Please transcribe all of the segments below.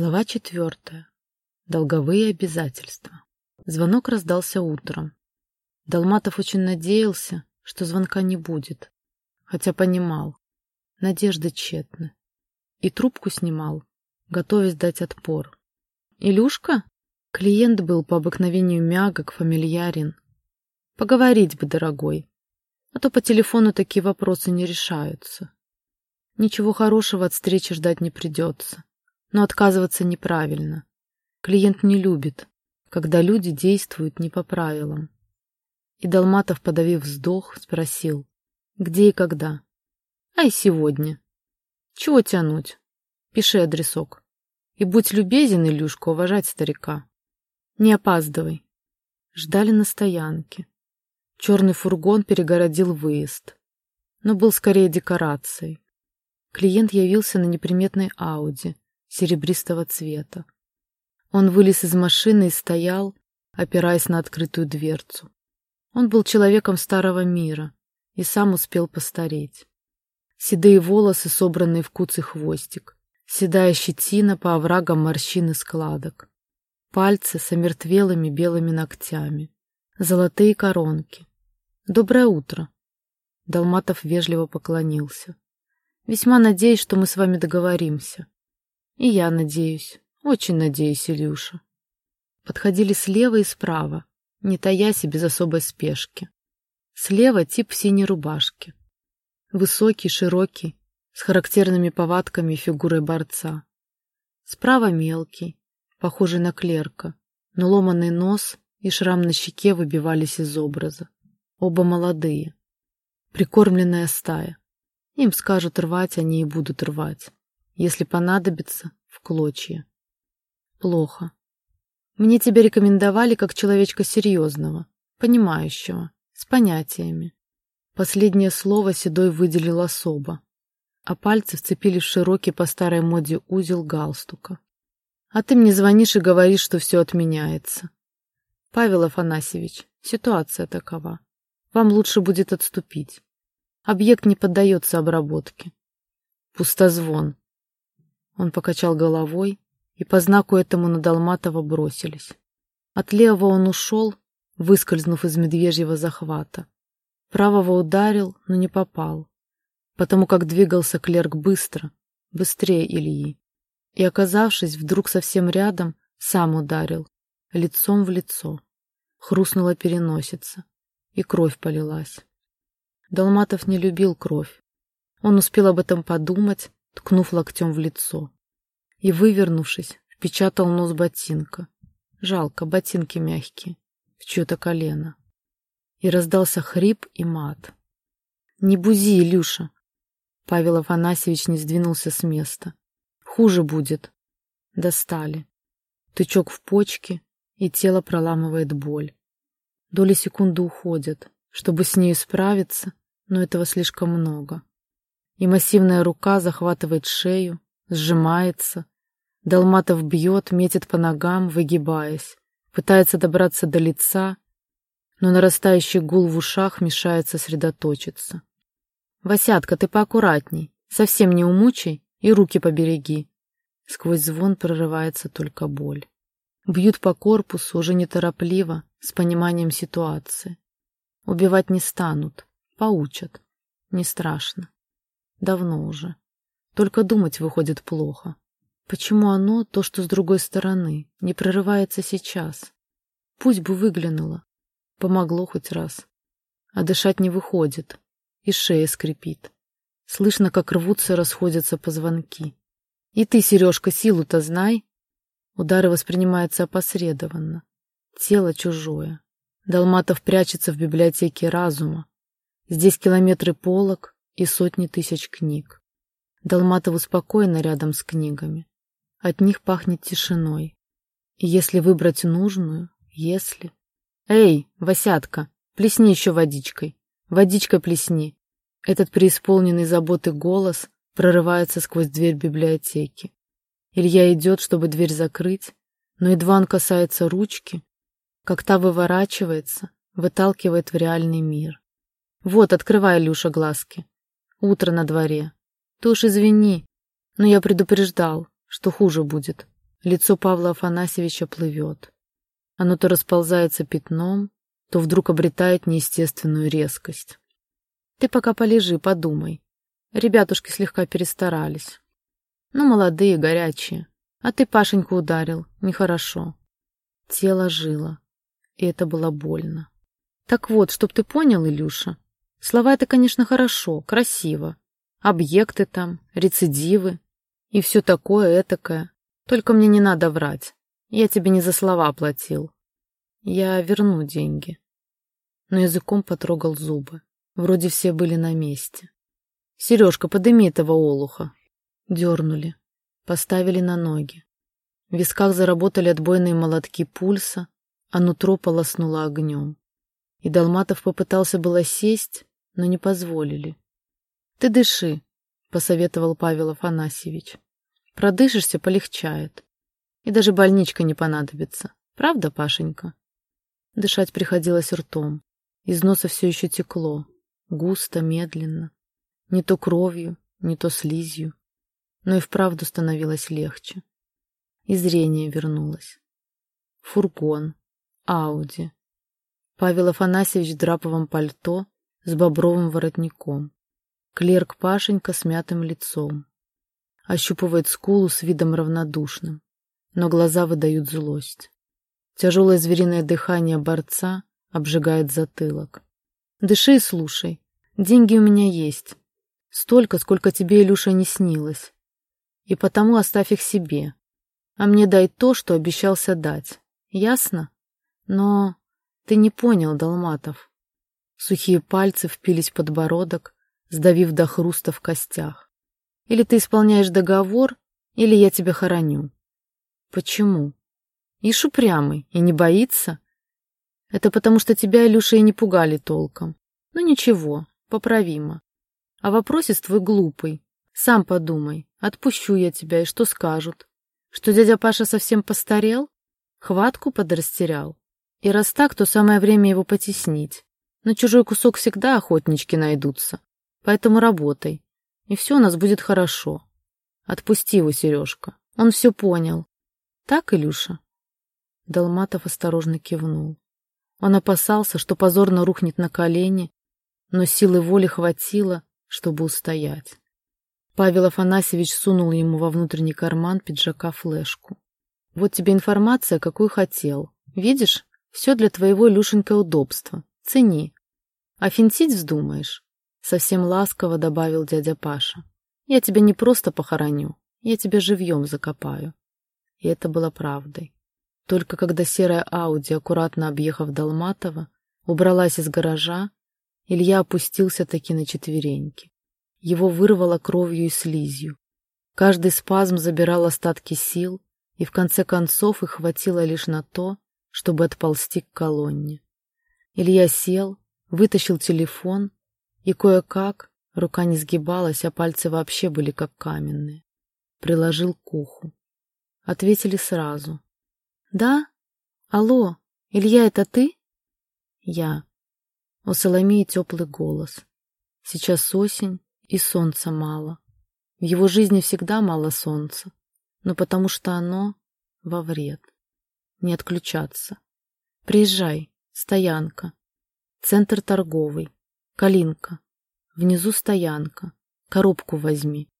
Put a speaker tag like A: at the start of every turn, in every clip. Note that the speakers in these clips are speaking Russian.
A: Глава четвертая. Долговые обязательства. Звонок раздался утром. Долматов очень надеялся, что звонка не будет, хотя понимал, надежды тщетны. И трубку снимал, готовясь дать отпор. «Илюшка?» Клиент был по обыкновению мягок, фамильярен. «Поговорить бы, дорогой, а то по телефону такие вопросы не решаются. Ничего хорошего от встречи ждать не придется. Но отказываться неправильно. Клиент не любит, когда люди действуют не по правилам. И Долматов, подавив вздох, спросил, где и когда. А и сегодня. Чего тянуть? Пиши адресок. И будь любезен, Илюшка, уважать старика. Не опаздывай. Ждали на стоянке. Черный фургон перегородил выезд, но был скорее декорацией. Клиент явился на неприметной Ауди, серебристого цвета. Он вылез из машины и стоял, опираясь на открытую дверцу. Он был человеком старого мира и сам успел постареть. Седые волосы, собранные в куцый хвостик, седая щетина по оврагам морщин и складок, пальцы с омертвелыми белыми ногтями, золотые коронки. «Доброе утро!» Долматов вежливо поклонился. «Весьма надеюсь, что мы с вами договоримся. И я надеюсь, очень надеюсь, Илюша. Подходили слева и справа, не таясь и без особой спешки. Слева тип синей рубашке. Высокий, широкий, с характерными повадками и фигурой борца. Справа мелкий, похожий на клерка, но ломанный нос и шрам на щеке выбивались из образа. Оба молодые. Прикормленная стая. Им скажут рвать, они и будут рвать если понадобится, в клочья. Плохо. Мне тебя рекомендовали как человечка серьезного, понимающего, с понятиями. Последнее слово Седой выделил особо, а пальцы вцепились в широкий по старой моде узел галстука. А ты мне звонишь и говоришь, что все отменяется. Павел Афанасьевич, ситуация такова. Вам лучше будет отступить. Объект не поддается обработке. Пустозвон. Он покачал головой, и по знаку этому на Долматова бросились. От левого он ушел, выскользнув из медвежьего захвата. Правого ударил, но не попал, потому как двигался клерк быстро, быстрее Ильи. И, оказавшись вдруг совсем рядом, сам ударил, лицом в лицо. Хрустнула переносица, и кровь полилась. Долматов не любил кровь. Он успел об этом подумать, ткнув локтем в лицо. И, вывернувшись, впечатал нос ботинка. Жалко, ботинки мягкие, в чье-то колено. И раздался хрип и мат. «Не бузи, Илюша!» Павел Афанасьевич не сдвинулся с места. «Хуже будет!» Достали. Тычок в почки, и тело проламывает боль. Доли секунды уходят, чтобы с ней справиться, но этого слишком много и массивная рука захватывает шею, сжимается. Долматов бьет, метит по ногам, выгибаясь, пытается добраться до лица, но нарастающий гул в ушах мешает сосредоточиться. «Васятка, ты поаккуратней, совсем не умучай и руки побереги». Сквозь звон прорывается только боль. Бьют по корпусу уже неторопливо, с пониманием ситуации. Убивать не станут, поучат. Не страшно. Давно уже. Только думать выходит плохо. Почему оно, то, что с другой стороны, не прорывается сейчас? Пусть бы выглянуло. Помогло хоть раз. А дышать не выходит. И шея скрипит. Слышно, как рвутся расходятся позвонки. И ты, Сережка, силу-то знай. Удары воспринимаются опосредованно. Тело чужое. Долматов прячется в библиотеке разума. Здесь километры полок, и сотни тысяч книг. Долматову спокойно рядом с книгами. От них пахнет тишиной. И если выбрать нужную, если... «Эй, Васятка, плесни еще водичкой. Водичкой плесни». Этот преисполненный заботы голос прорывается сквозь дверь библиотеки. Илья идет, чтобы дверь закрыть, но едва он касается ручки, как та выворачивается, выталкивает в реальный мир. «Вот, открывай, Илюша, глазки. Утро на дворе. Ты уж извини, но я предупреждал, что хуже будет. лицо Павла Афанасьевича плывет. Оно то расползается пятном, то вдруг обретает неестественную резкость. Ты пока полежи, подумай. Ребятушки слегка перестарались. Ну, молодые, горячие. А ты Пашеньку ударил. Нехорошо. Тело жило. И это было больно. Так вот, чтоб ты понял, Илюша, слова это, конечно, хорошо, красиво. Объекты там, рецидивы и все такое этакое. Только мне не надо врать. Я тебе не за слова платил. Я верну деньги. Но языком потрогал зубы. Вроде все были на месте. Сережка, подыми этого олуха. Дернули. Поставили на ноги. В висках заработали отбойные молотки пульса, а нутро полоснуло огнем. И Долматов попытался было сесть, но не позволили. — Ты дыши, — посоветовал Павел Афанасьевич. — Продышишься, полегчает. И даже больничка не понадобится. Правда, Пашенька? Дышать приходилось ртом. Из носа все еще текло. Густо, медленно. Не то кровью, не то слизью. Но и вправду становилось легче. И зрение вернулось. Фургон. Ауди. Павел Афанасьевич в драповом пальто с бобровым воротником. Клерк Пашенька с мятым лицом. Ощупывает скулу с видом равнодушным но глаза выдают злость. Тяжелое звериное дыхание борца обжигает затылок. Дыши и слушай. Деньги у меня есть. Столько, сколько тебе, Илюша, не снилось. И потому оставь их себе. А мне дай то, что обещался дать. Ясно? Но ты не понял, Долматов. Сухие пальцы впились в подбородок, сдавив до хруста в костях. Или ты исполняешь договор, или я тебя хороню. Почему? Ишь упрямый и не боится? Это потому, что тебя, Илюша, и не пугали толком. Ну ничего, поправимо. А вопросец твой глупый. Сам подумай, отпущу я тебя, и что скажут? Что дядя Паша совсем постарел? Хватку подрастерял? И раз так, то самое время его потеснить. На чужой кусок всегда охотнички найдутся. Поэтому работай, и все у нас будет хорошо. Отпусти его, Сережка. Он все понял. Так, Илюша?» Долматов осторожно кивнул. Он опасался, что позорно рухнет на колени, но силы воли хватило, чтобы устоять. Павел Афанасьевич сунул ему во внутренний карман пиджака флешку. «Вот тебе информация, какую хотел. Видишь, все для твоего, Илюшенька, удобства. Цени. А финтить вздумаешь?» Совсем ласково добавил дядя Паша. «Я тебя не просто похороню, я тебя живьем закопаю. И это было правдой. Только когда серая Ауди, аккуратно объехав Долматова, убралась из гаража, Илья опустился таки на четвереньки. Его вырвало кровью и слизью. Каждый спазм забирал остатки сил, и в конце концов их хватило лишь на то, чтобы отползти к колонне. Илья сел, вытащил телефон, и кое-как, рука не сгибалась, а пальцы вообще были как каменные, приложил к уху. Ответили сразу. «Да? Алло, Илья, это ты?» «Я». У Соломеи теплый голос. Сейчас осень, и солнца мало. В его жизни всегда мало солнца, но потому что оно во вред. Не отключаться. Приезжай, стоянка. Центр торговый. Калинка. Внизу стоянка. Коробку возьми.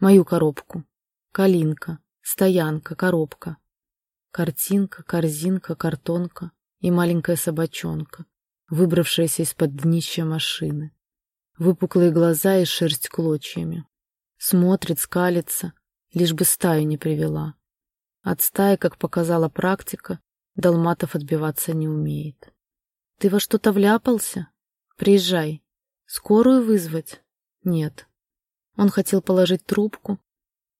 A: Мою коробку. Калинка. Стоянка, коробка. Картинка, корзинка, картонка и маленькая собачонка, выбравшаяся из-под днища машины. Выпуклые глаза и шерсть клочьями. Смотрит, скалится, лишь бы стаю не привела. От стаи, как показала практика, Долматов отбиваться не умеет. Ты во что-то вляпался? Приезжай. Скорую вызвать? Нет. Он хотел положить трубку,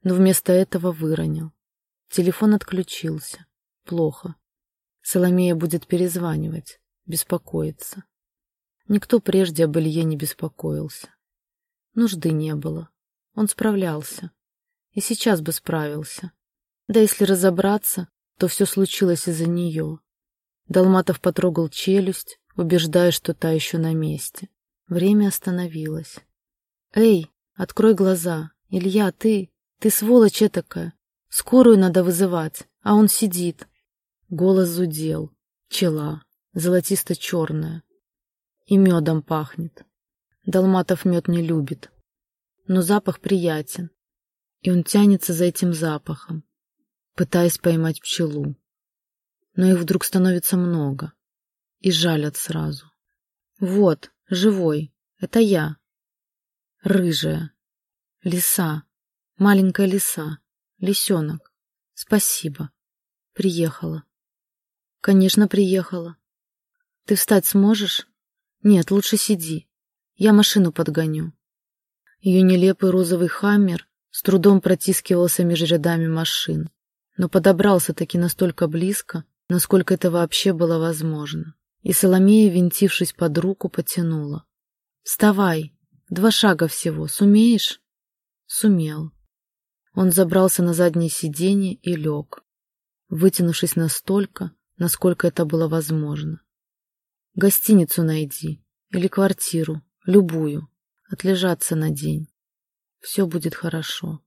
A: но вместо этого выронил. Телефон отключился. Плохо. Соломея будет перезванивать, беспокоиться. Никто прежде об Илье не беспокоился. Нужды не было. Он справлялся. И сейчас бы справился. Да если разобраться, то все случилось из-за нее. Долматов потрогал челюсть, убеждая, что та еще на месте. Время остановилось. «Эй, открой глаза! Илья, ты...» Ты сволочь этакая. Скорую надо вызывать, а он сидит. Голос зудел, пчела, золотисто-черная. И медом пахнет. Долматов мед не любит. Но запах приятен. И он тянется за этим запахом, пытаясь поймать пчелу. Но их вдруг становится много. И жалят сразу. Вот, живой, это я. Рыжая. Лиса. Маленькая лиса. Лисенок. Спасибо. Приехала. Конечно, приехала. Ты встать сможешь? Нет, лучше сиди. Я машину подгоню. Ее нелепый розовый хаммер с трудом протискивался между рядами машин, но подобрался таки настолько близко, насколько это вообще было возможно. И Соломея, винтившись под руку, потянула. «Вставай! Два шага всего. Сумеешь?» Сумел. Он забрался на заднее сиденье и лег, вытянувшись настолько, насколько это было возможно. «Гостиницу найди или квартиру, любую, отлежаться на день. Все будет хорошо.